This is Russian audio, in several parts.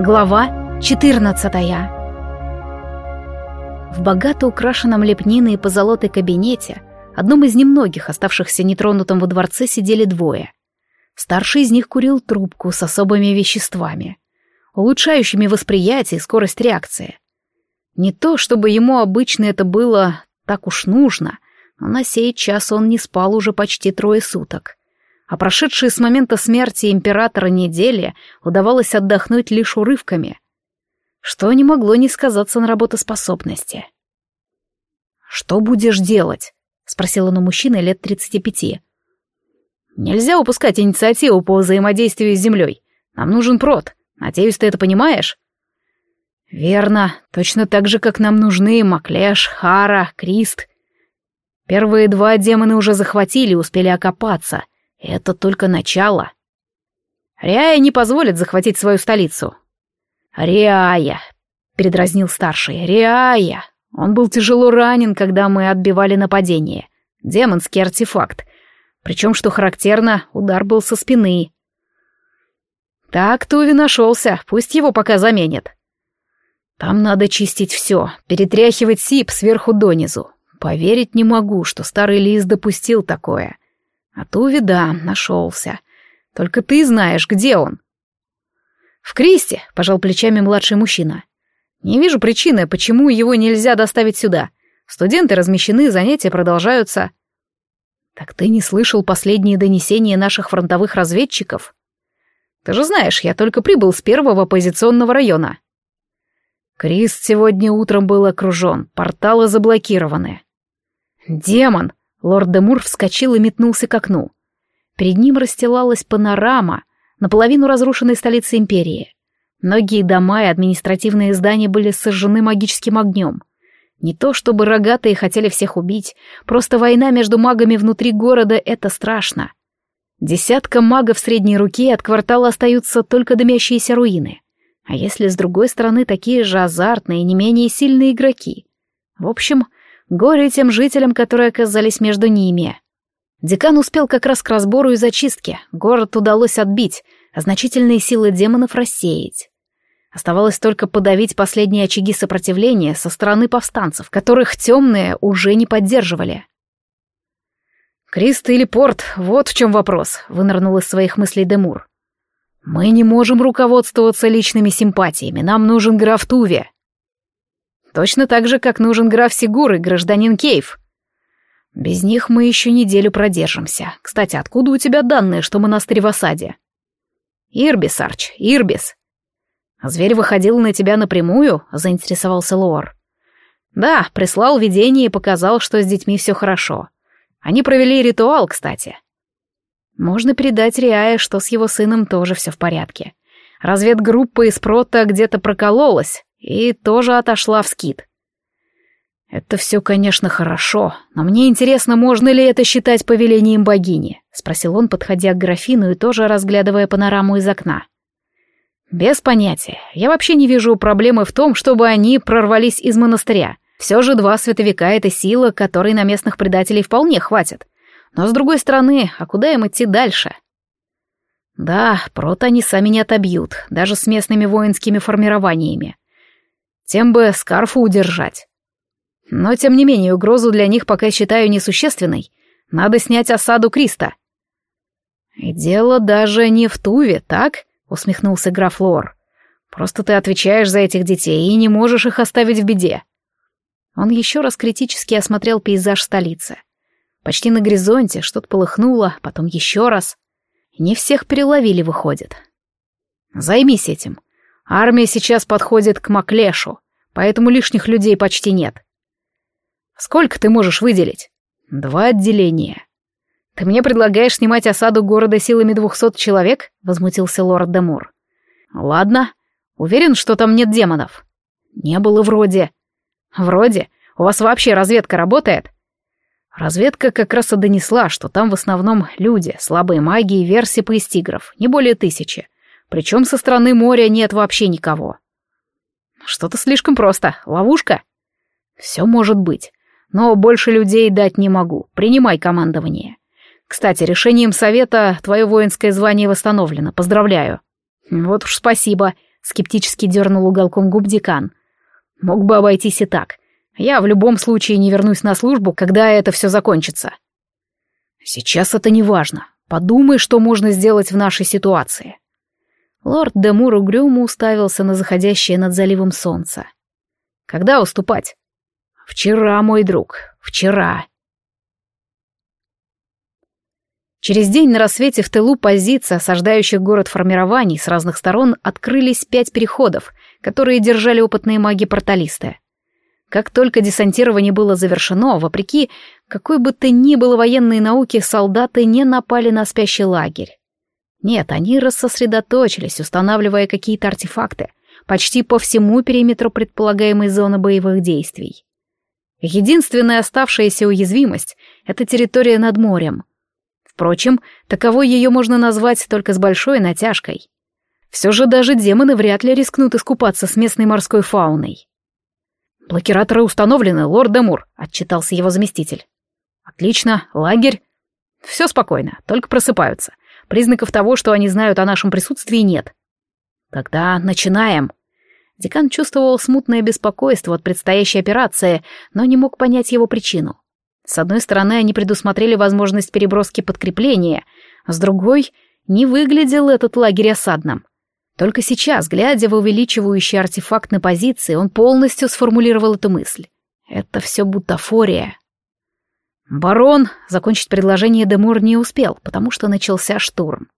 Глава 14 В богато украшенном лепниной и позолотой кабинете, одном из немногих оставшихся нетронутым во дворце, сидели двое. Старший из них курил трубку с особыми веществами, улучшающими восприятие и скорость реакции. Не то, чтобы ему обычно это было так уж нужно, но на сей час он не спал уже почти трое суток а прошедшие с момента смерти императора недели удавалось отдохнуть лишь урывками, что не могло не сказаться на работоспособности. «Что будешь делать?» — спросил он у мужчины лет тридцати пяти. «Нельзя упускать инициативу по взаимодействию с Землей. Нам нужен прот. Надеюсь, ты это понимаешь?» «Верно. Точно так же, как нам нужны Маклеш, Хара, Крист. Первые два демоны уже захватили и успели окопаться — это только начало. Риая не позволит захватить свою столицу. Риая, передразнил старший, Риая. Он был тяжело ранен, когда мы отбивали нападение. Демонский артефакт. Причем, что характерно, удар был со спины. Так Туви нашелся, пусть его пока заменят. Там надо чистить все, перетряхивать сип сверху донизу. Поверить не могу, что старый лис допустил такое. А Туви, да, нашелся. Только ты знаешь, где он. В Кристе, пожал плечами младший мужчина. Не вижу причины, почему его нельзя доставить сюда. Студенты размещены, занятия продолжаются. Так ты не слышал последние донесения наших фронтовых разведчиков? Ты же знаешь, я только прибыл с первого позиционного района. Крист сегодня утром был окружен, порталы заблокированы. Демон! Лорд Демур вскочил и метнулся к окну. Перед ним расстилалась панорама наполовину разрушенной столицы империи. Многие дома и административные здания были сожжены магическим огнем. Не то чтобы рогатые хотели всех убить, просто война между магами внутри города — это страшно. Десятка магов средней руки от квартала остаются только дымящиеся руины. А если с другой стороны такие же азартные, не менее сильные игроки? В общем, Горе тем жителям, которые оказались между ними. Декан успел как раз к разбору и зачистке. Город удалось отбить, а значительные силы демонов рассеять. Оставалось только подавить последние очаги сопротивления со стороны повстанцев, которых темные уже не поддерживали. «Крист или Порт, вот в чем вопрос», — вынырнул из своих мыслей Демур. «Мы не можем руководствоваться личными симпатиями, нам нужен граф Туве». Точно так же, как нужен граф Сигур и гражданин Кейв. Без них мы еще неделю продержимся. Кстати, откуда у тебя данные, что монастырь в осаде? Ирбис, Арч, Ирбис. Зверь выходил на тебя напрямую, заинтересовался Лор. Да, прислал видение и показал, что с детьми все хорошо. Они провели ритуал, кстати. Можно передать Риае, что с его сыном тоже все в порядке. Разведгруппа из прота где-то прокололась, и тоже отошла в скит. «Это все, конечно, хорошо, но мне интересно, можно ли это считать повелением богини?» — спросил он, подходя к графину и тоже разглядывая панораму из окна. «Без понятия. Я вообще не вижу проблемы в том, чтобы они прорвались из монастыря. Все же два световика — это сила, которой на местных предателей вполне хватит. Но, с другой стороны, а куда им идти дальше?» «Да, прот они сами не отобьют, даже с местными воинскими формированиями. Тем бы скарфу удержать. Но, тем не менее, угрозу для них пока считаю несущественной. Надо снять осаду Криста. И дело даже не в Туве, так? Усмехнулся граф Лор. Просто ты отвечаешь за этих детей и не можешь их оставить в беде. Он еще раз критически осмотрел пейзаж столицы. Почти на горизонте что-то полыхнуло, потом еще раз. Не всех переловили, выходит. Займись этим. Армия сейчас подходит к Маклешу, поэтому лишних людей почти нет. Сколько ты можешь выделить? Два отделения. Ты мне предлагаешь снимать осаду города силами двухсот человек? Возмутился лорд Демур. Ладно. Уверен, что там нет демонов? Не было вроде. Вроде. У вас вообще разведка работает? Разведка как раз и донесла, что там в основном люди, слабые маги и версипы из тигров, не более тысячи. Причем со стороны моря нет вообще никого. Что-то слишком просто. Ловушка? Все может быть. Но больше людей дать не могу. Принимай командование. Кстати, решением совета твое воинское звание восстановлено. Поздравляю. Вот уж спасибо. — скептически дернул уголком губ декан. «Мог бы обойтись и так. Я в любом случае не вернусь на службу, когда это все закончится». «Сейчас это не важно. Подумай, что можно сделать в нашей ситуации». Лорд Демур угрюмо уставился на заходящее над заливом солнце. «Когда уступать?» «Вчера, мой друг, вчера». Через день на рассвете в тылу позиции, осаждающих город формирований с разных сторон, открылись пять переходов, которые держали опытные маги-порталисты. Как только десантирование было завершено, вопреки какой бы то ни было военной науки, солдаты не напали на спящий лагерь. Нет, они рассосредоточились, устанавливая какие-то артефакты, почти по всему периметру предполагаемой зоны боевых действий. Единственная оставшаяся уязвимость — это территория над морем. Впрочем, таковой ее можно назвать только с большой натяжкой. Все же даже демоны вряд ли рискнут искупаться с местной морской фауной. «Блокираторы установлены, лорд Демур», — отчитался его заместитель. «Отлично, лагерь. Все спокойно, только просыпаются. Признаков того, что они знают о нашем присутствии, нет. Тогда начинаем». Декан чувствовал смутное беспокойство от предстоящей операции, но не мог понять его причину. С одной стороны, они предусмотрели возможность переброски подкрепления, а с другой — не выглядел этот лагерь осадным. Только сейчас, глядя в увеличивающий артефакт на позиции, он полностью сформулировал эту мысль. Это все бутафория. Барон закончить предложение Демур не успел, потому что начался штурм.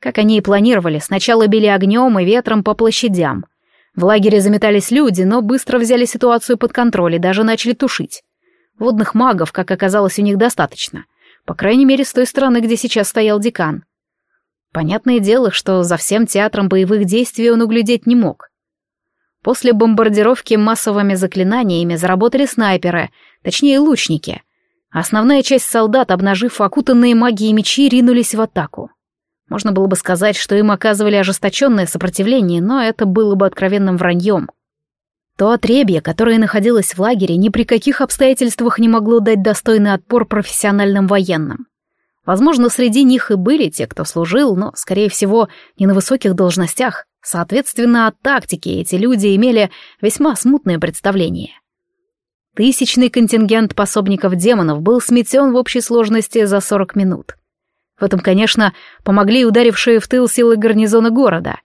Как они и планировали, сначала били огнем и ветром по площадям. В лагере заметались люди, но быстро взяли ситуацию под контроль и даже начали тушить. Водных магов, как оказалось, у них достаточно. По крайней мере, с той стороны, где сейчас стоял декан. Понятное дело, что за всем театром боевых действий он углядеть не мог. После бомбардировки массовыми заклинаниями заработали снайперы, точнее лучники. Основная часть солдат, обнажив окутанные магией мечи, ринулись в атаку. Можно было бы сказать, что им оказывали ожесточенное сопротивление, но это было бы откровенным враньем. То отребье, которое находилось в лагере, ни при каких обстоятельствах не могло дать достойный отпор профессиональным военным. Возможно, среди них и были те, кто служил, но, скорее всего, не на высоких должностях. Соответственно, от тактики эти люди имели весьма смутное представление. Тысячный контингент пособников демонов был сметен в общей сложности за 40 минут. В этом, конечно, помогли ударившие в тыл силы гарнизона города.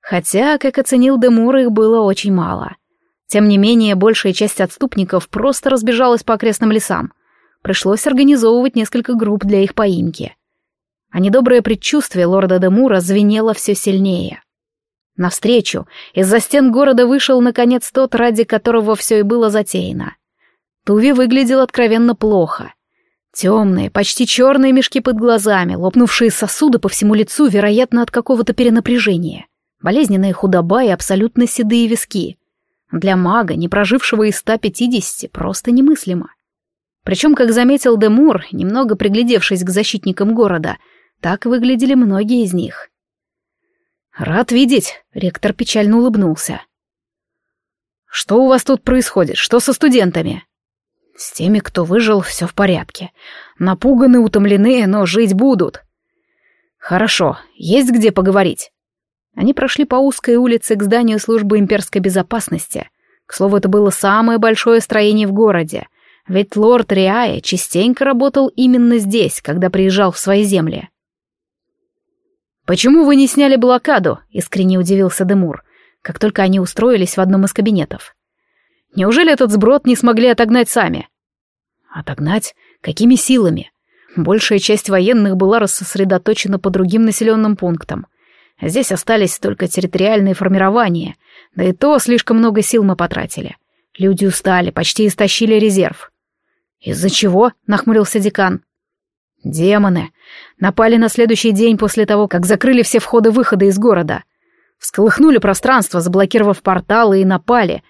Хотя, как оценил Демур, их было очень мало — тем не менее, большая часть отступников просто разбежалась по окрестным лесам. Пришлось организовывать несколько групп для их поимки. А недоброе предчувствие лорда Демура звенело все сильнее. Навстречу из-за стен города вышел, наконец, тот, ради которого все и было затеяно. Туви выглядел откровенно плохо. Темные, почти черные мешки под глазами, лопнувшие сосуды по всему лицу, вероятно, от какого-то перенапряжения. Болезненная худоба и абсолютно седые виски — для мага, не прожившего и 150, просто немыслимо. Причем, как заметил Демур, немного приглядевшись к защитникам города, так выглядели многие из них. «Рад видеть», — ректор печально улыбнулся. «Что у вас тут происходит? Что со студентами?» «С теми, кто выжил, все в порядке. Напуганы, утомлены, но жить будут». «Хорошо, есть где поговорить?» Они прошли по узкой улице к зданию службы имперской безопасности. К слову, это было самое большое строение в городе, ведь лорд Риая частенько работал именно здесь, когда приезжал в свои земли. «Почему вы не сняли блокаду?» — искренне удивился Демур, как только они устроились в одном из кабинетов. «Неужели этот сброд не смогли отогнать сами?» «Отогнать? Какими силами?» Большая часть военных была рассосредоточена по другим населенным пунктам — Здесь остались только территориальные формирования, да и то слишком много сил мы потратили. Люди устали, почти истощили резерв. «Из-за чего?» — нахмурился декан. «Демоны. Напали на следующий день после того, как закрыли все входы-выходы из города. Всколыхнули пространство, заблокировав порталы и напали.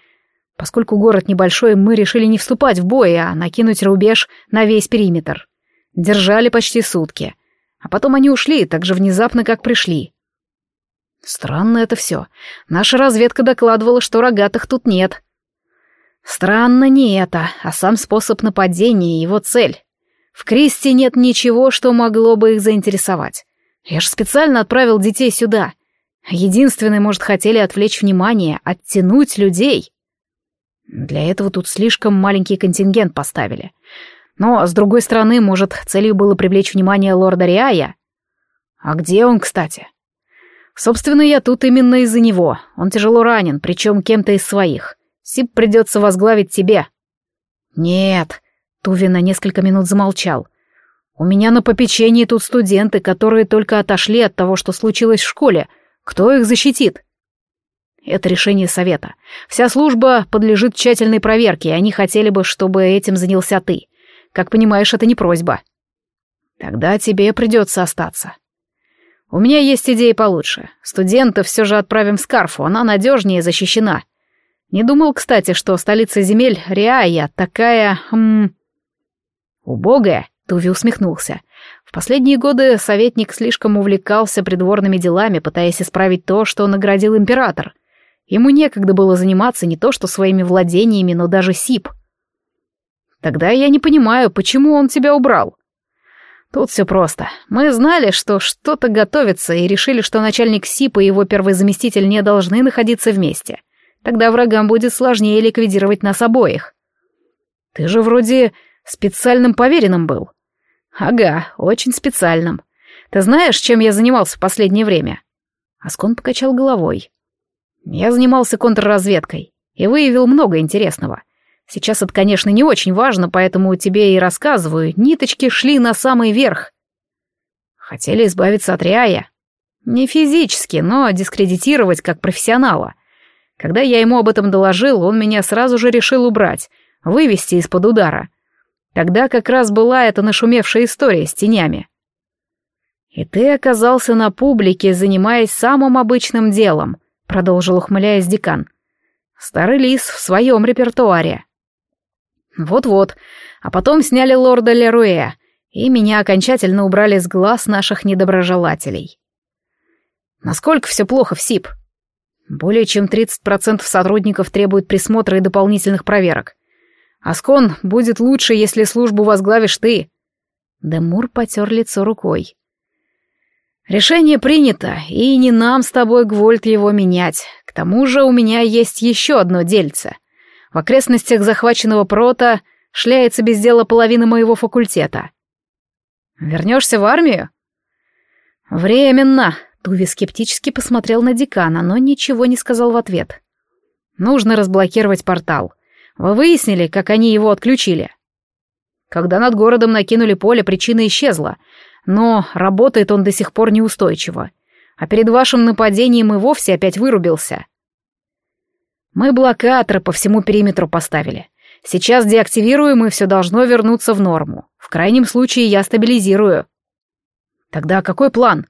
Поскольку город небольшой, мы решили не вступать в бой, а накинуть рубеж на весь периметр. Держали почти сутки. А потом они ушли так же внезапно, как пришли. Странно это все. Наша разведка докладывала, что рогатых тут нет. Странно не это, а сам способ нападения и его цель. В Кристи нет ничего, что могло бы их заинтересовать. Я же специально отправил детей сюда. Единственное, может, хотели отвлечь внимание, оттянуть людей. Для этого тут слишком маленький контингент поставили. Но, с другой стороны, может, целью было привлечь внимание лорда Риая? А где он, кстати? Собственно, я тут именно из-за него. Он тяжело ранен, причем кем-то из своих. Сип придется возглавить тебе. Нет, Туви на несколько минут замолчал. У меня на попечении тут студенты, которые только отошли от того, что случилось в школе. Кто их защитит? Это решение совета. Вся служба подлежит тщательной проверке, и они хотели бы, чтобы этим занялся ты. Как понимаешь, это не просьба. Тогда тебе придется остаться. У меня есть идеи получше. Студентов все же отправим в Скарфу, она надежнее защищена. Не думал, кстати, что столица земель Риая такая... Хм... Убогая, Туви усмехнулся. В последние годы советник слишком увлекался придворными делами, пытаясь исправить то, что наградил император. Ему некогда было заниматься не то что своими владениями, но даже СИП. Тогда я не понимаю, почему он тебя убрал. Тут все просто. Мы знали, что что-то готовится, и решили, что начальник СИП и его первый заместитель не должны находиться вместе. Тогда врагам будет сложнее ликвидировать нас обоих. Ты же вроде специальным поверенным был. Ага, очень специальным. Ты знаешь, чем я занимался в последнее время? Аскон покачал головой. Я занимался контрразведкой и выявил много интересного. Сейчас это, конечно, не очень важно, поэтому тебе и рассказываю. Ниточки шли на самый верх. Хотели избавиться от Риая. Не физически, но дискредитировать как профессионала. Когда я ему об этом доложил, он меня сразу же решил убрать, вывести из-под удара. Тогда как раз была эта нашумевшая история с тенями. «И ты оказался на публике, занимаясь самым обычным делом», — продолжил ухмыляясь декан. «Старый лис в своем репертуаре. Вот-вот. А потом сняли лорда Леруэ, и меня окончательно убрали с глаз наших недоброжелателей. Насколько все плохо в СИП? Более чем 30% сотрудников требуют присмотра и дополнительных проверок. Аскон будет лучше, если службу возглавишь ты. Демур потер лицо рукой. Решение принято, и не нам с тобой, Гвольт, его менять. К тому же у меня есть еще одно дельце — в окрестностях захваченного прота шляется без дела половина моего факультета. Вернешься в армию? Временно. Туви скептически посмотрел на декана, но ничего не сказал в ответ. Нужно разблокировать портал. Вы выяснили, как они его отключили? Когда над городом накинули поле, причина исчезла, но работает он до сих пор неустойчиво. А перед вашим нападением и вовсе опять вырубился. Мы блокаторы по всему периметру поставили. Сейчас деактивируем, и все должно вернуться в норму. В крайнем случае я стабилизирую. Тогда какой план?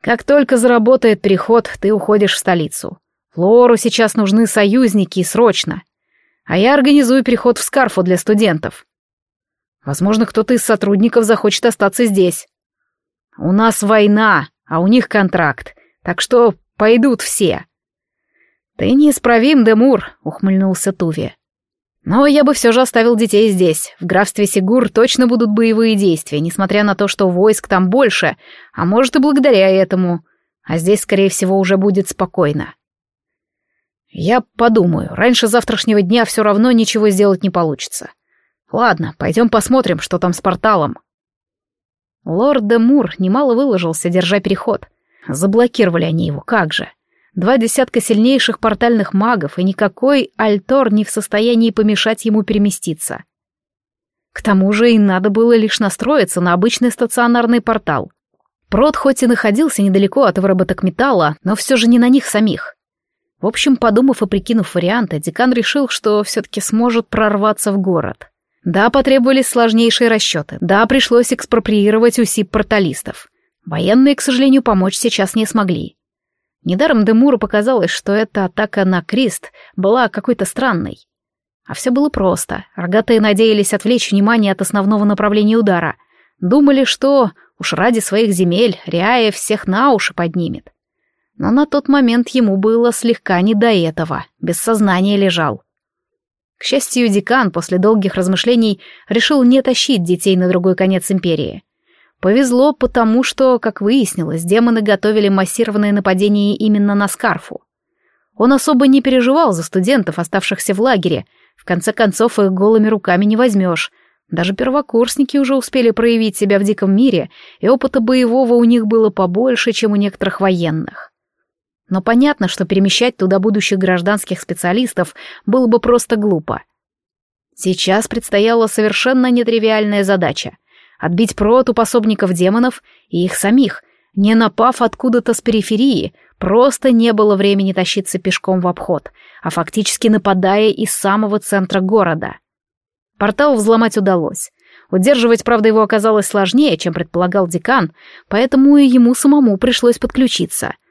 Как только заработает переход, ты уходишь в столицу. Лору сейчас нужны союзники срочно. А я организую переход в Скарфу для студентов. Возможно, кто-то из сотрудников захочет остаться здесь. У нас война, а у них контракт, так что пойдут все. «Ты неисправим, Демур», — ухмыльнулся Туви. «Но я бы все же оставил детей здесь. В графстве Сигур точно будут боевые действия, несмотря на то, что войск там больше, а может и благодаря этому. А здесь, скорее всего, уже будет спокойно». «Я подумаю. Раньше завтрашнего дня все равно ничего сделать не получится. Ладно, пойдем посмотрим, что там с порталом». Лорд Демур немало выложился, держа переход. Заблокировали они его, как же. Два десятка сильнейших портальных магов, и никакой Альтор не в состоянии помешать ему переместиться. К тому же и надо было лишь настроиться на обычный стационарный портал. Прот хоть и находился недалеко от выработок металла, но все же не на них самих. В общем, подумав и прикинув варианты, декан решил, что все-таки сможет прорваться в город. Да, потребовались сложнейшие расчеты, да, пришлось экспроприировать усип порталистов. Военные, к сожалению, помочь сейчас не смогли. Недаром Демуру показалось, что эта атака на Крист была какой-то странной. А все было просто. Рогатые надеялись отвлечь внимание от основного направления удара. Думали, что уж ради своих земель Риая всех на уши поднимет. Но на тот момент ему было слегка не до этого, без сознания лежал. К счастью, декан после долгих размышлений решил не тащить детей на другой конец империи. Повезло, потому что, как выяснилось, демоны готовили массированное нападение именно на Скарфу. Он особо не переживал за студентов, оставшихся в лагере. В конце концов, их голыми руками не возьмешь. Даже первокурсники уже успели проявить себя в диком мире, и опыта боевого у них было побольше, чем у некоторых военных. Но понятно, что перемещать туда будущих гражданских специалистов было бы просто глупо. Сейчас предстояла совершенно нетривиальная задача — отбить прот пособников демонов и их самих, не напав откуда-то с периферии, просто не было времени тащиться пешком в обход, а фактически нападая из самого центра города. Портал взломать удалось. Удерживать, правда, его оказалось сложнее, чем предполагал декан, поэтому и ему самому пришлось подключиться —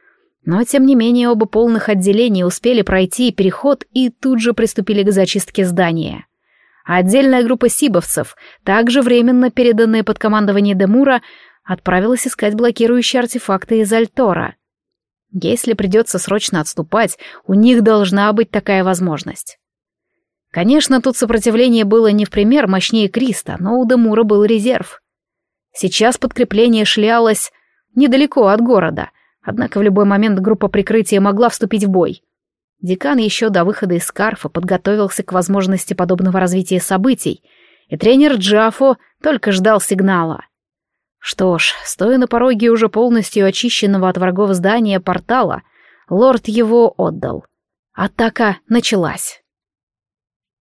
но, тем не менее, оба полных отделения успели пройти переход и тут же приступили к зачистке здания. А отдельная группа сибовцев, также временно переданная под командование Демура, отправилась искать блокирующие артефакты из Альтора. Если придется срочно отступать, у них должна быть такая возможность. Конечно, тут сопротивление было не в пример мощнее Криста, но у Демура был резерв. Сейчас подкрепление шлялось недалеко от города, Однако в любой момент группа прикрытия могла вступить в бой. Декан еще до выхода из Скарфа подготовился к возможности подобного развития событий, и тренер Джафо только ждал сигнала. Что ж, стоя на пороге уже полностью очищенного от врагов здания портала, лорд его отдал. Атака началась.